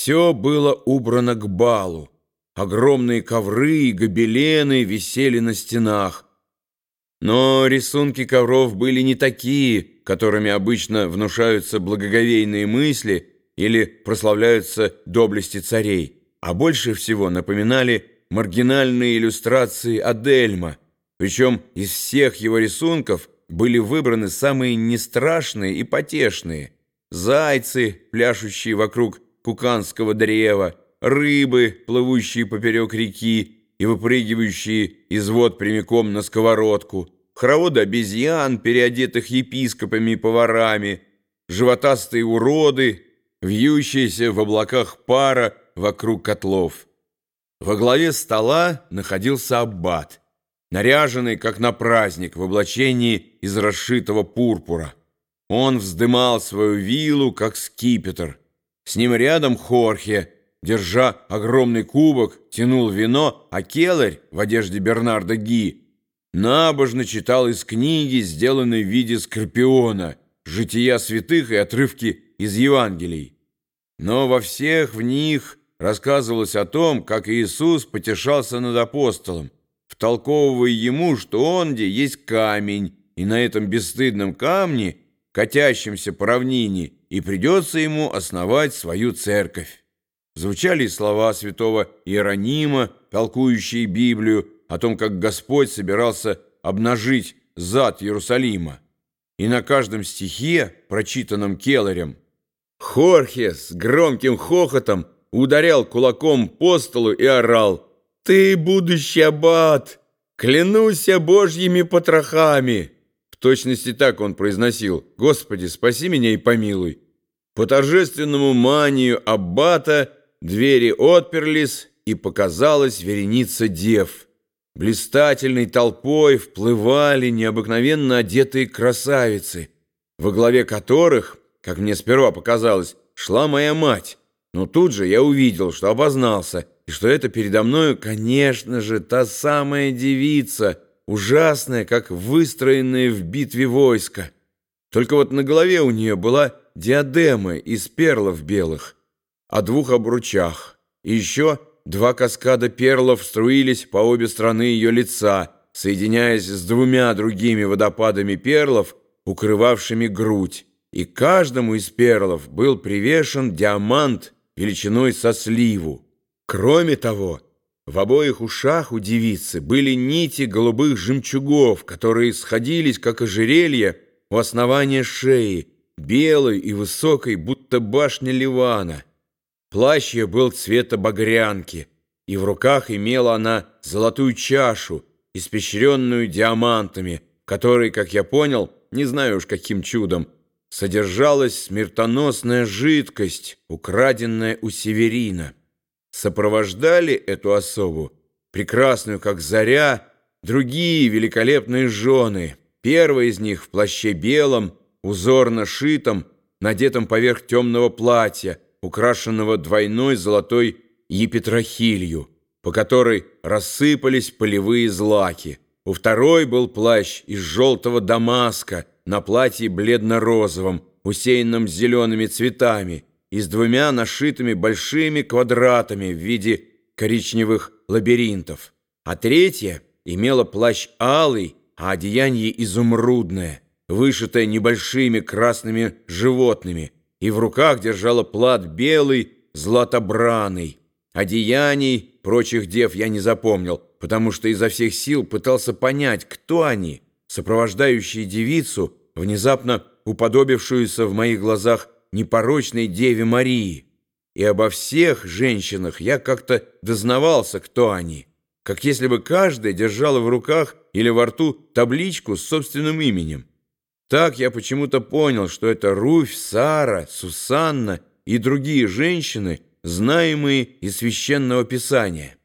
Все было убрано к балу. Огромные ковры и гобелены висели на стенах. Но рисунки ковров были не такие, которыми обычно внушаются благоговейные мысли или прославляются доблести царей, а больше всего напоминали маргинальные иллюстрации Адельма, причем из всех его рисунков были выбраны самые нестрашные и потешные. Зайцы, пляшущие вокруг куканского древа, рыбы, плывущие поперек реки и выпрыгивающие из вод прямиком на сковородку, хороводы обезьян, переодетых епископами и поварами, животастые уроды, вьющиеся в облаках пара вокруг котлов. Во главе стола находился аббат, наряженный, как на праздник, в облачении из расшитого пурпура. Он вздымал свою вилу, как скипетр. С ним рядом Хорхе, держа огромный кубок, тянул вино, а Келарь в одежде Бернарда Ги набожно читал из книги, сделанной в виде скорпиона, жития святых и отрывки из Евангелий. Но во всех в них рассказывалось о том, как Иисус потешался над апостолом, втолковывая ему, что он где есть камень, и на этом бесстыдном камне, катящемся по равнине, и придется ему основать свою церковь. Звучали слова святого Иеронима, толкующие Библию, о том, как Господь собирался обнажить зад Иерусалима. И на каждом стихе, прочитанном Келарем, Хорхе с громким хохотом ударял кулаком по столу и орал «Ты, будущий аббат, клянусь божьими потрохами!» Точности так он произносил «Господи, спаси меня и помилуй!» По торжественному манию аббата двери отперлись, и показалась вереница дев. Блистательной толпой вплывали необыкновенно одетые красавицы, во главе которых, как мне сперва показалось, шла моя мать, но тут же я увидел, что обознался, и что это передо мною, конечно же, та самая девица, ужасная, как выстроенная в битве войска. Только вот на голове у нее была диадема из перлов белых, о двух обручах, и еще два каскада перлов струились по обе стороны ее лица, соединяясь с двумя другими водопадами перлов, укрывавшими грудь, и каждому из перлов был привешен диамант величиной со сливу. Кроме того, в обоих ушах у девицы были нити голубых жемчугов, которые сходились, как ожерелье, у основания шеи, белой и высокой, будто башня Ливана. Плащ ее был цвета багрянки, и в руках имела она золотую чашу, испещренную диамантами, которой, как я понял, не знаю уж каким чудом, содержалась смертоносная жидкость, украденная у Северина. Сопровождали эту особу, прекрасную как заря, другие великолепные жены. Первая из них в плаще белом, узорно шитом, надетом поверх темного платья, украшенного двойной золотой епитрахилью, по которой рассыпались полевые злаки. У второй был плащ из желтого дамаска, на платье бледно-розовом, усеянном зелеными цветами и с двумя нашитыми большими квадратами в виде коричневых лабиринтов. А третья имела плащ алый, а одеяние изумрудное, вышитое небольшими красными животными, и в руках держала плат белый, златобраный. Одеяний прочих дев я не запомнил, потому что изо всех сил пытался понять, кто они, сопровождающие девицу, внезапно уподобившуюся в моих глазах непорочной Деве Марии. И обо всех женщинах я как-то дознавался, кто они, как если бы каждая держала в руках или во рту табличку с собственным именем. Так я почему-то понял, что это Руфь, Сара, Сусанна и другие женщины, знаемые из Священного Писания.